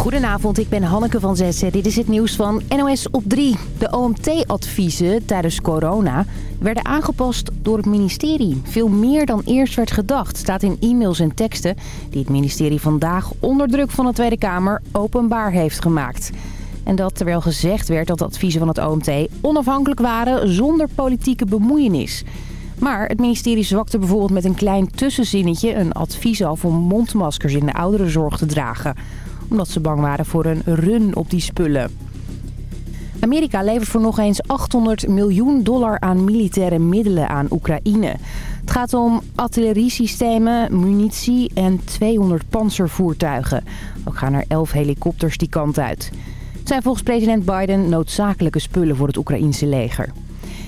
Goedenavond, ik ben Hanneke van Zessen. Dit is het nieuws van NOS op 3. De OMT-adviezen tijdens corona werden aangepast door het ministerie. Veel meer dan eerst werd gedacht, staat in e-mails en teksten... die het ministerie vandaag onder druk van de Tweede Kamer openbaar heeft gemaakt. En dat terwijl gezegd werd dat de adviezen van het OMT onafhankelijk waren zonder politieke bemoeienis... Maar het ministerie zwakte bijvoorbeeld met een klein tussenzinnetje een advies af om mondmaskers in de ouderenzorg te dragen. Omdat ze bang waren voor een run op die spullen. Amerika levert voor nog eens 800 miljoen dollar aan militaire middelen aan Oekraïne. Het gaat om artilleriesystemen, munitie en 200 panzervoertuigen. Ook gaan er 11 helikopters die kant uit. Het zijn volgens president Biden noodzakelijke spullen voor het Oekraïense leger.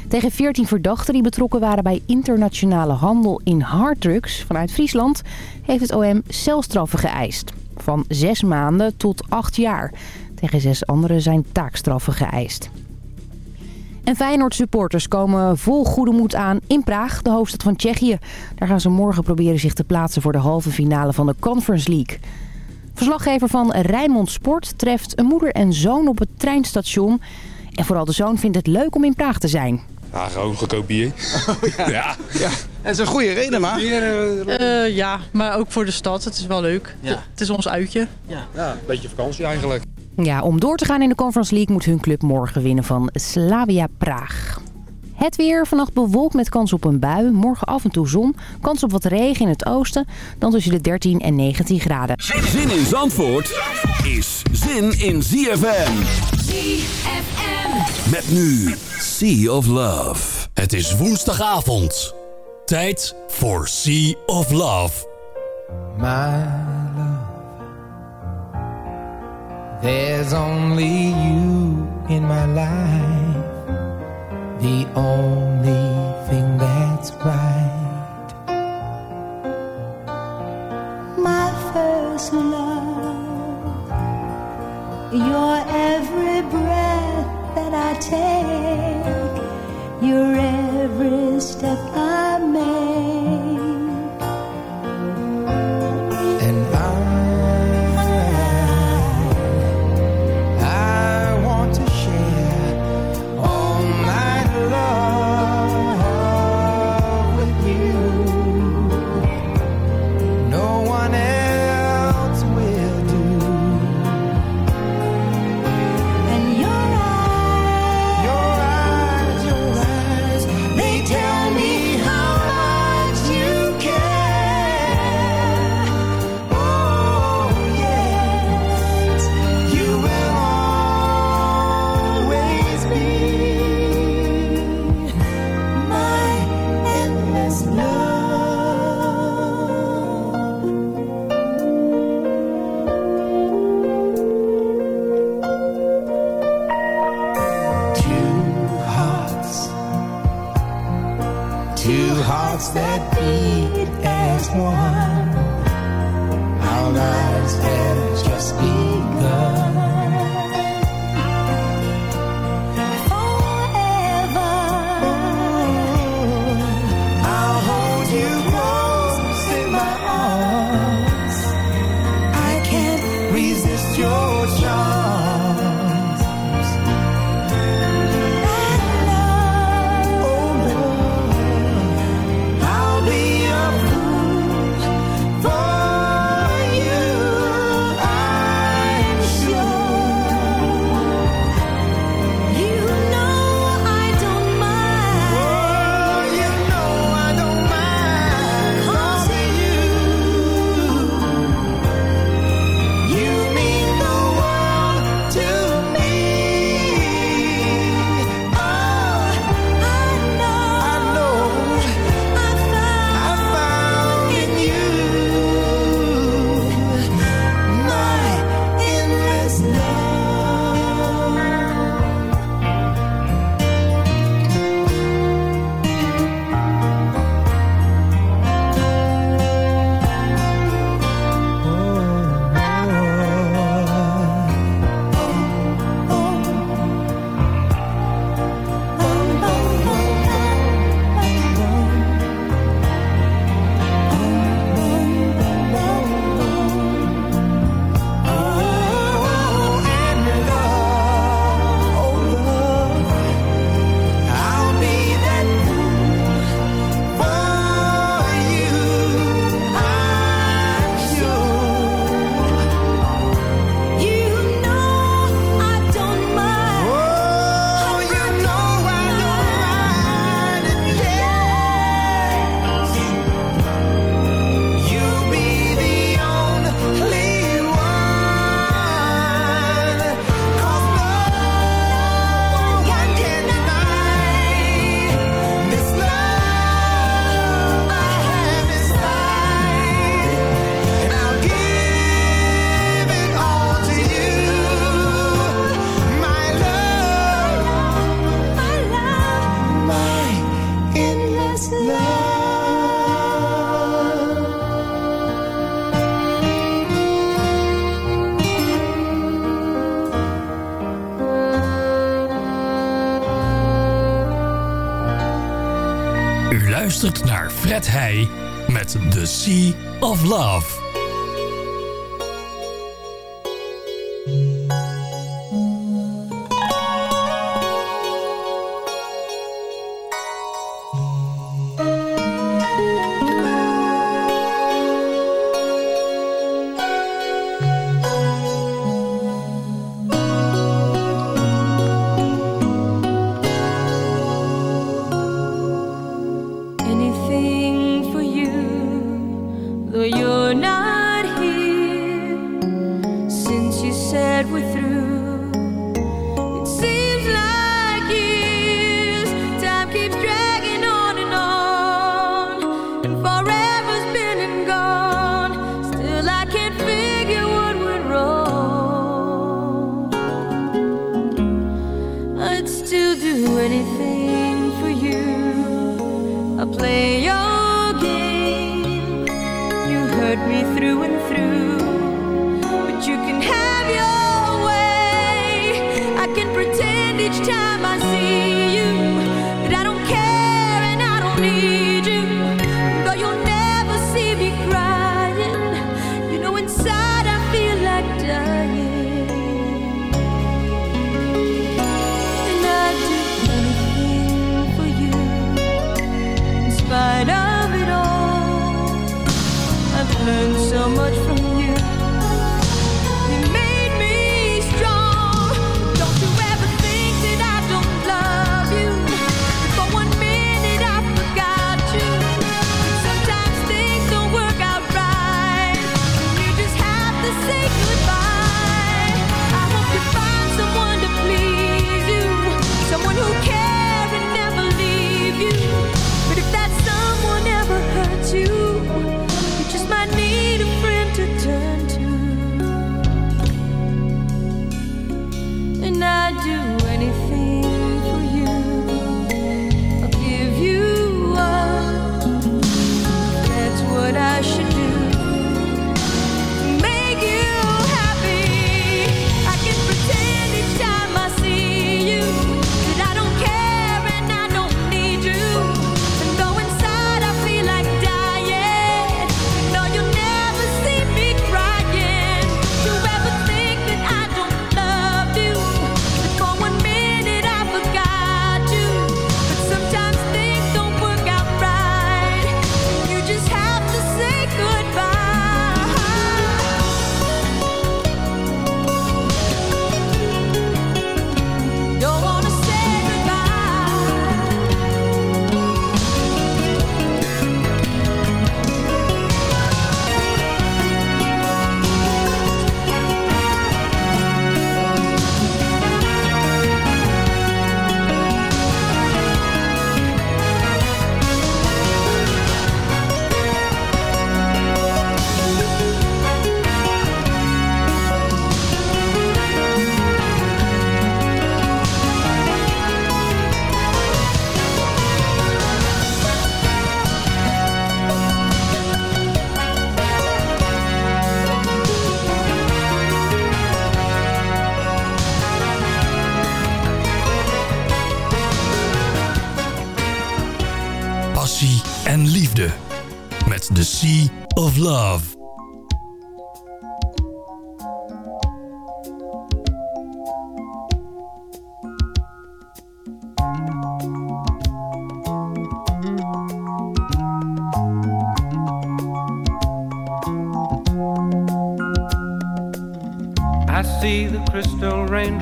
Tegen 14 verdachten die betrokken waren bij internationale handel in harddrugs vanuit Friesland... heeft het OM celstraffen geëist. Van zes maanden tot acht jaar. Tegen zes anderen zijn taakstraffen geëist. En Feyenoord-supporters komen vol goede moed aan in Praag, de hoofdstad van Tsjechië. Daar gaan ze morgen proberen zich te plaatsen voor de halve finale van de Conference League. Verslaggever van Rijnmond Sport treft een moeder en zoon op het treinstation. En vooral de zoon vindt het leuk om in Praag te zijn. Ja, gewoon goedkoop bier. ja. ja. ja. Het is een goede reden, maar. Uh, ja, maar ook voor de stad. Het is wel leuk. Ja. Het is ons uitje. Ja. ja, een beetje vakantie eigenlijk. Ja, om door te gaan in de Conference League moet hun club morgen winnen van Slavia Praag. Het weer, vannacht bewolkt met kans op een bui. Morgen af en toe zon. Kans op wat regen in het oosten. Dan tussen de 13 en 19 graden. Zin in Zandvoort is zin in ZFM. ZFM. Met nu Sea of Love. Het is woensdagavond. Tijd voor Sea of Love. My love. There's only you in my life. The only thing that's right. My first love. Your every take. Your every step I make. Resist your Hij Hey met The Sea of Love.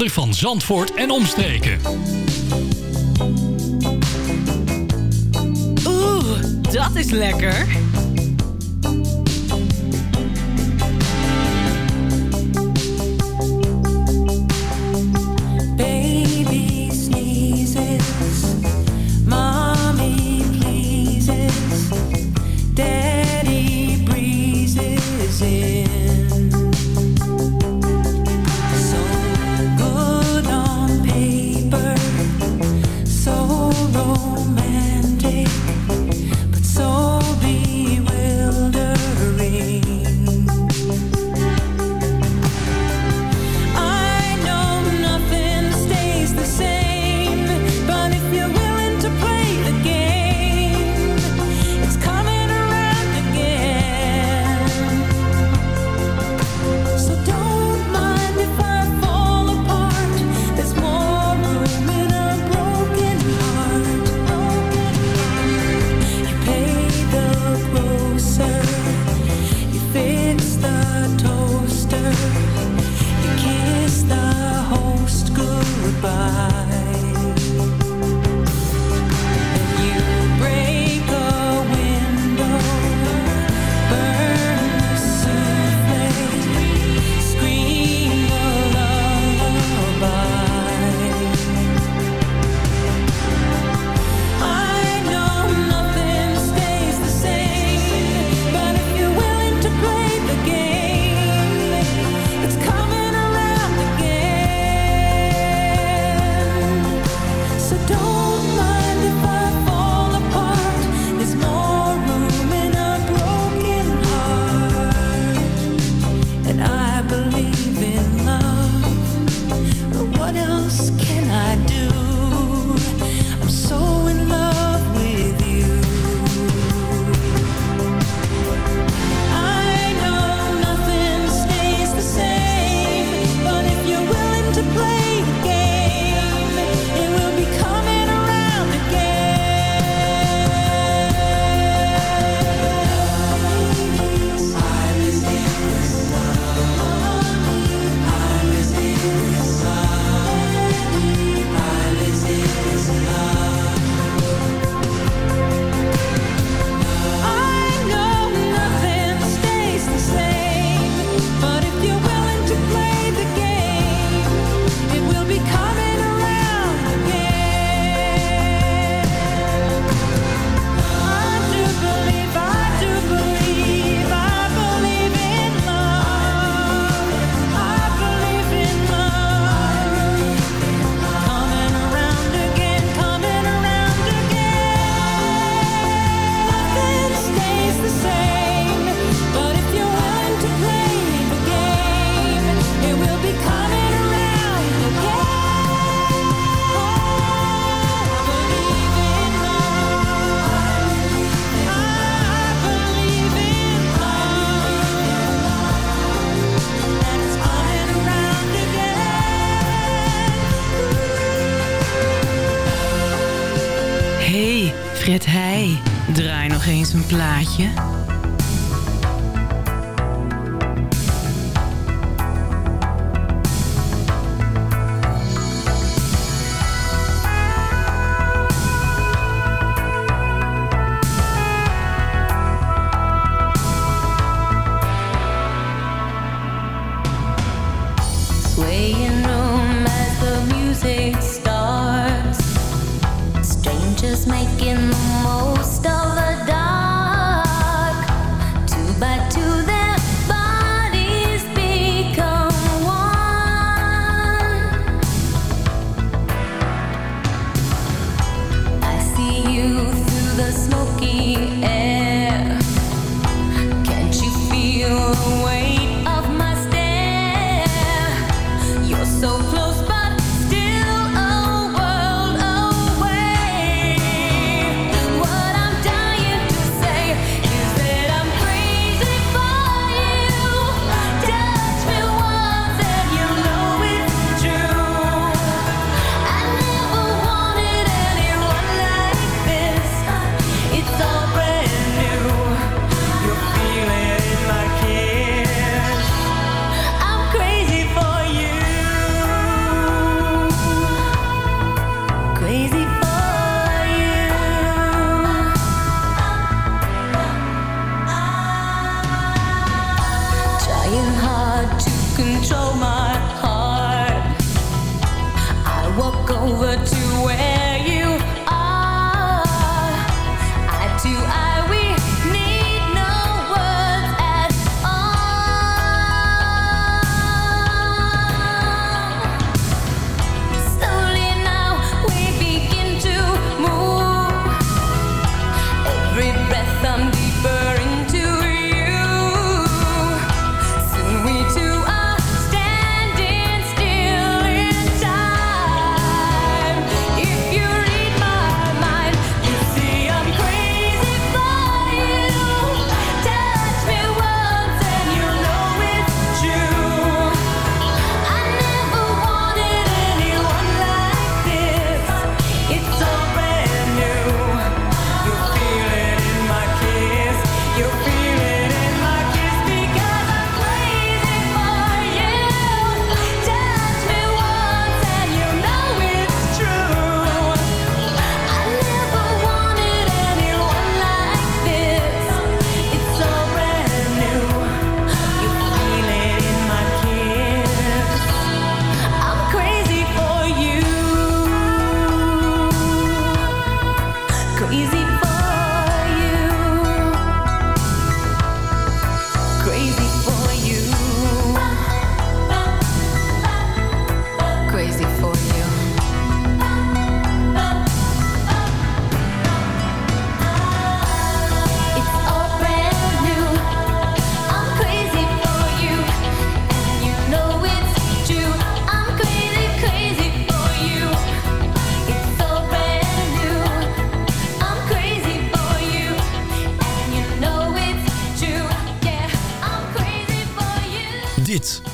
van Zandvoort en omstreken. Oeh, dat is lekker. я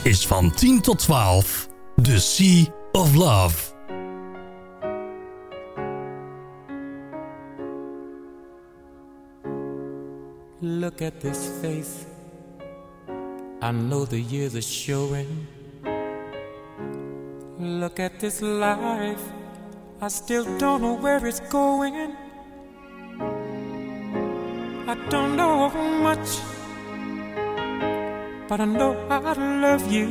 Is van 10 tot 12 The Sea of Love. Look at this face. I know the years are showing. Look at this life. I still don't know where it's going. I don't know much, but I know I love you.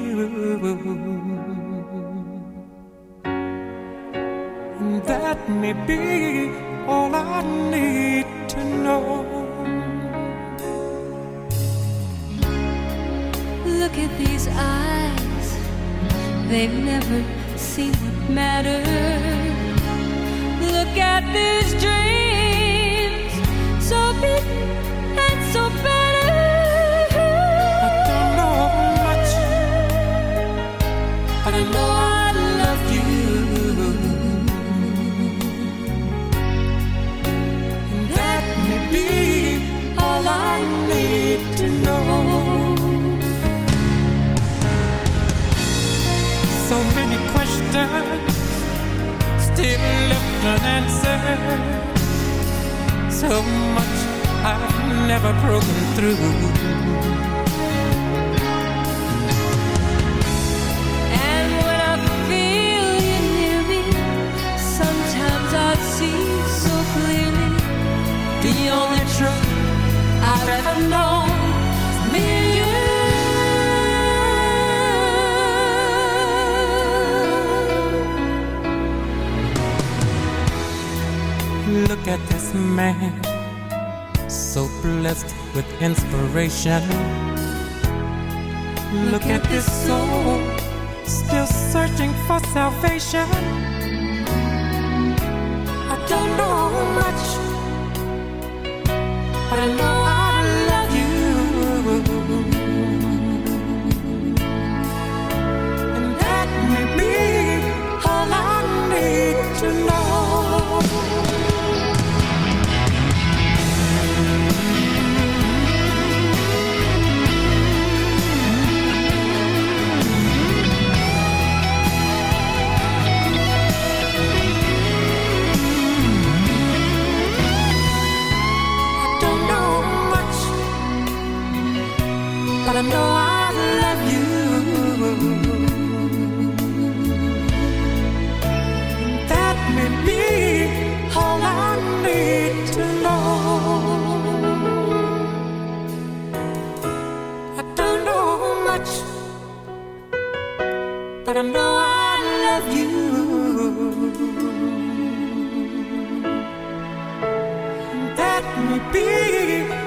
And that may be all I need to know. Look at these eyes, they've never seen what matters. Look at these dreams, so big and so better. Still left unanswered. So much I've never broken through. Look at this man, so blessed with inspiration. Look at this soul, still searching for salvation. I don't know much, but I know I love you. And that may be all I need to know. I know I love you. That may be all I need to know. I don't know much, but I know I love you. That may be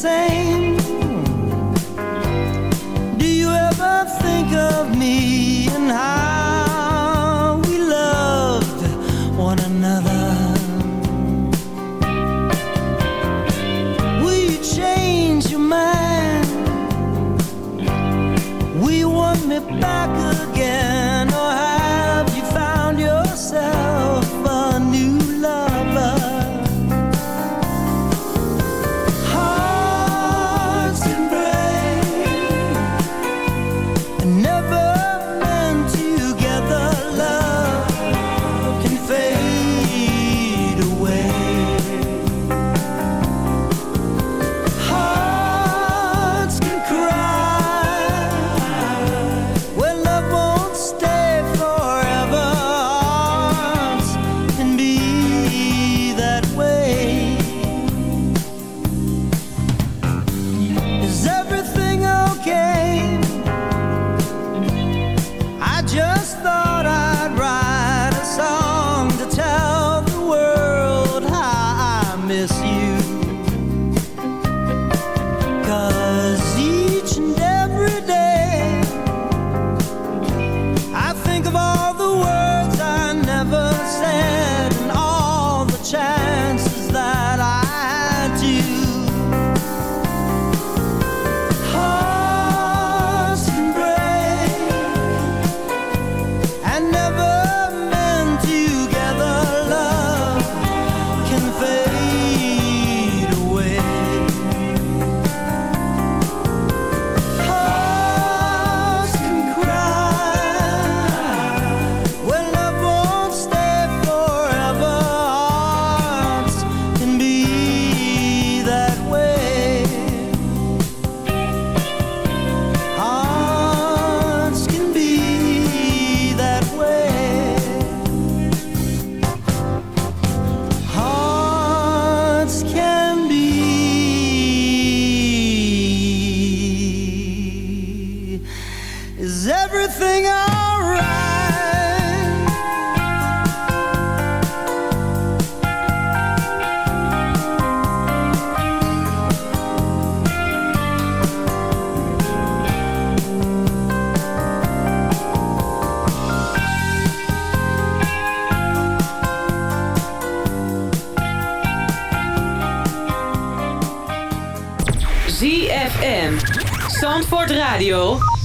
same? Do you ever think of me?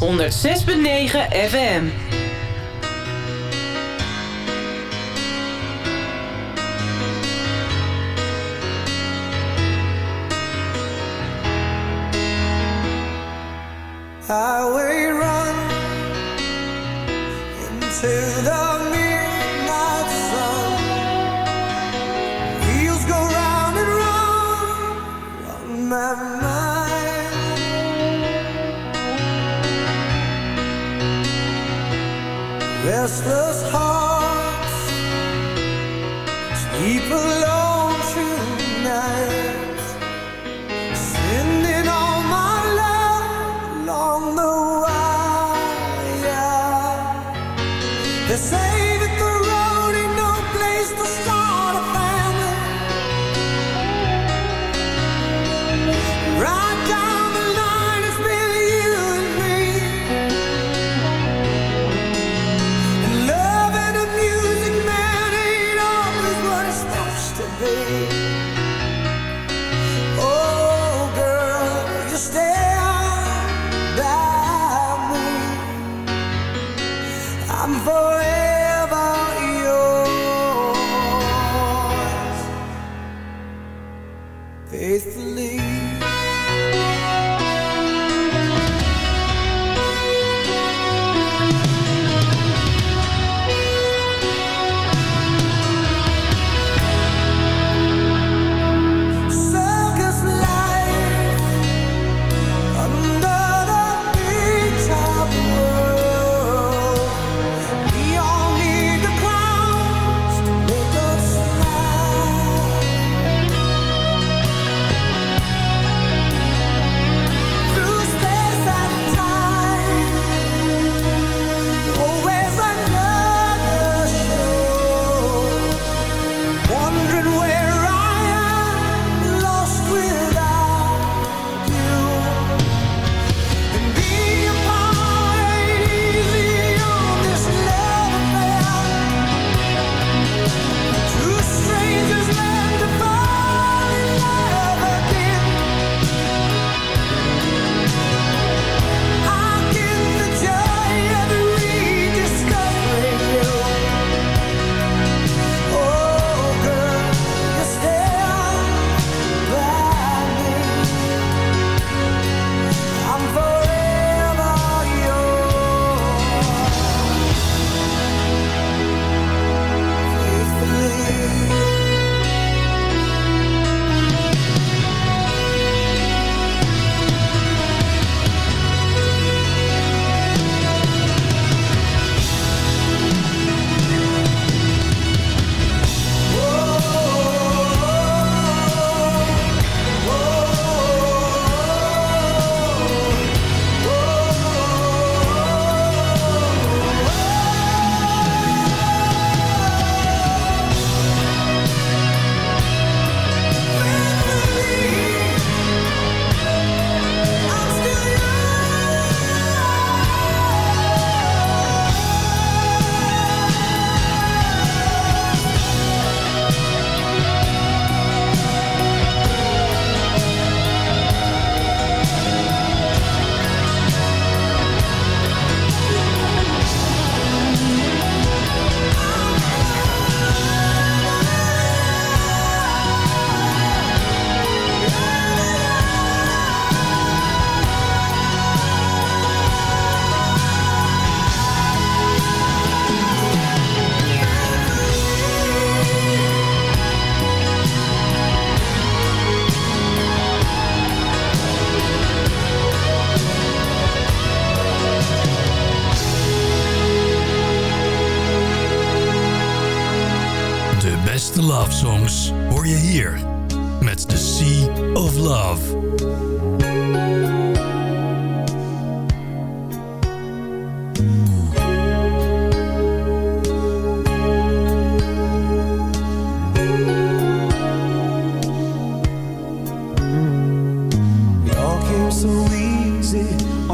106.9 FM.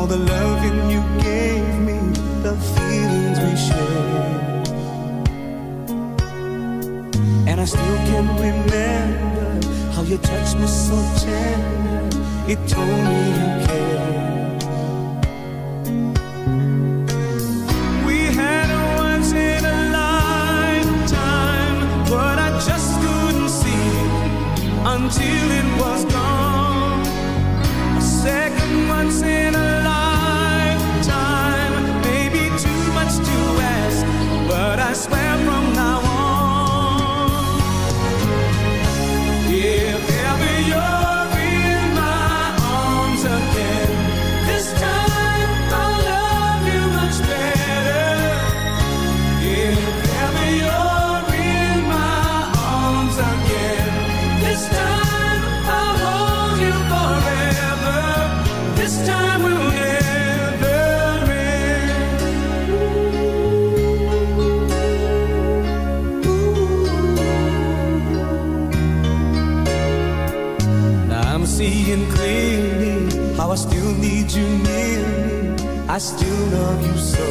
all the loving you gave me, the feelings we shared. And I still can remember how you touched me so tender. It told me you cared. We had a once in a lifetime, but I just couldn't see until it was gone. A second once in a I still love you so.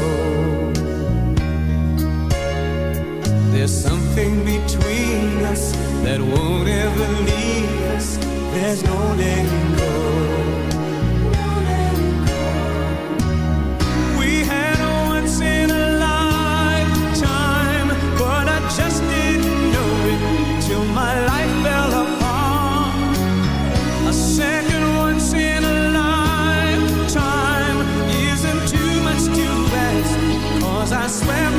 There's something between us that won't ever leave us. There's no letting go. swear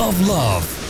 of love.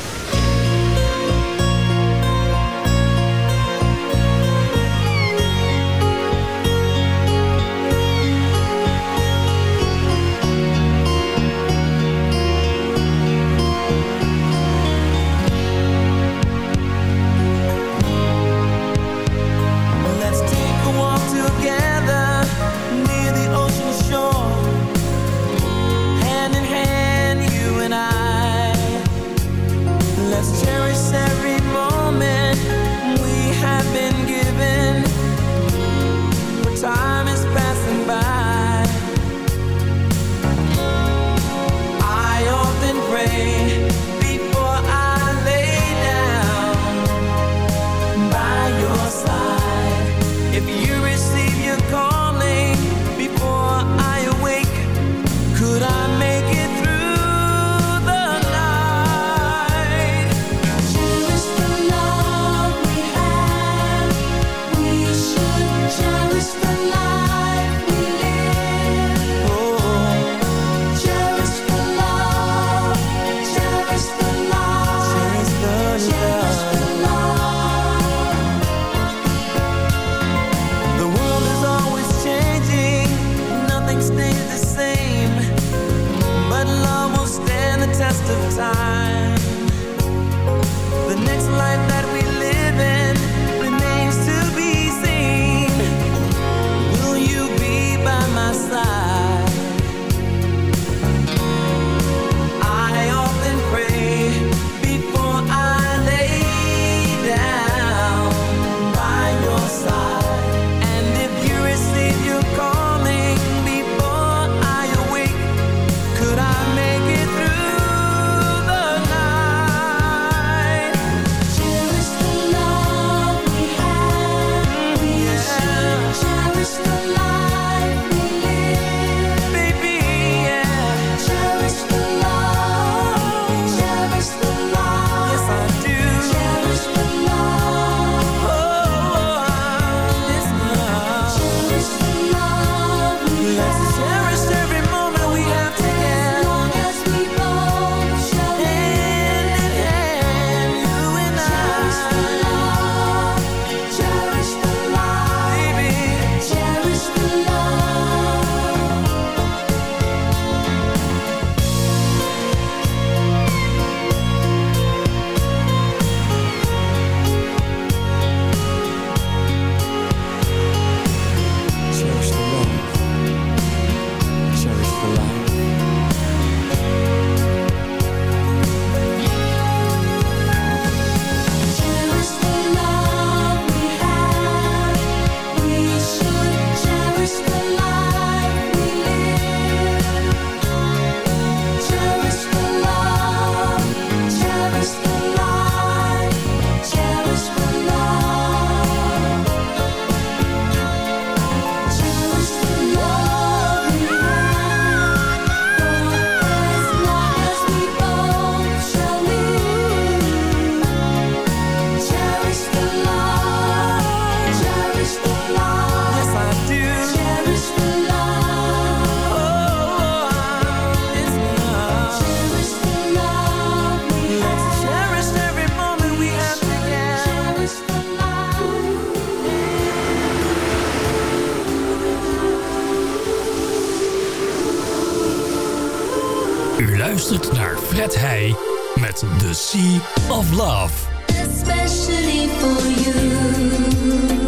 Fred Heij met The Sea of Love. Especially for you.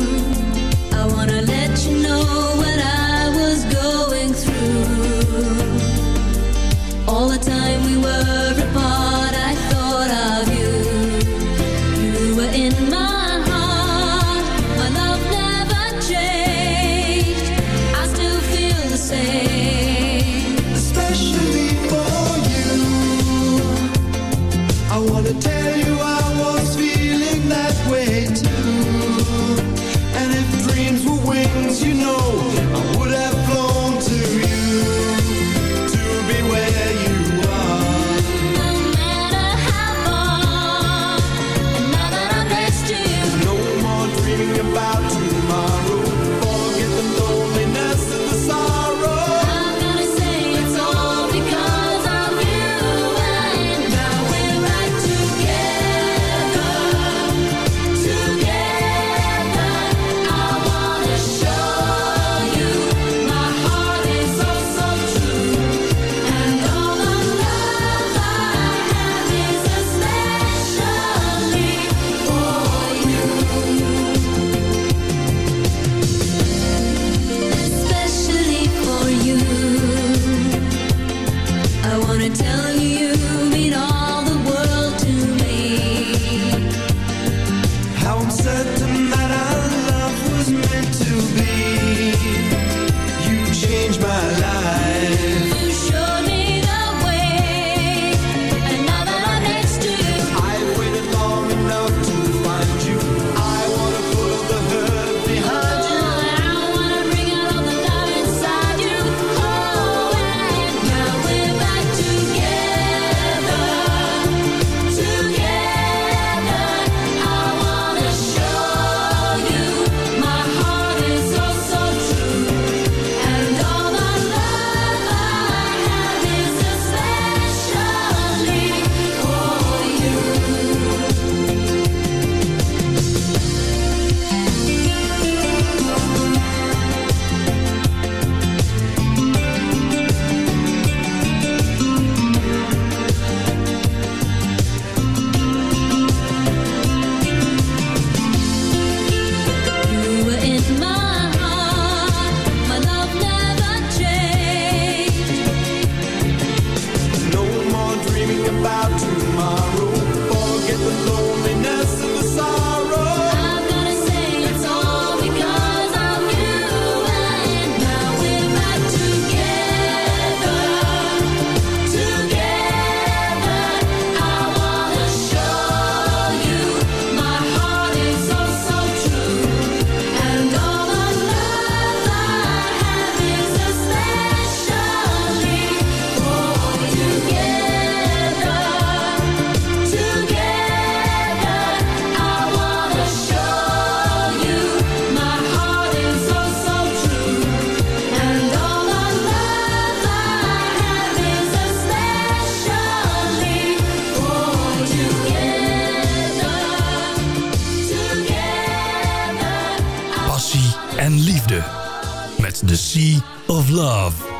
The Sea of Love.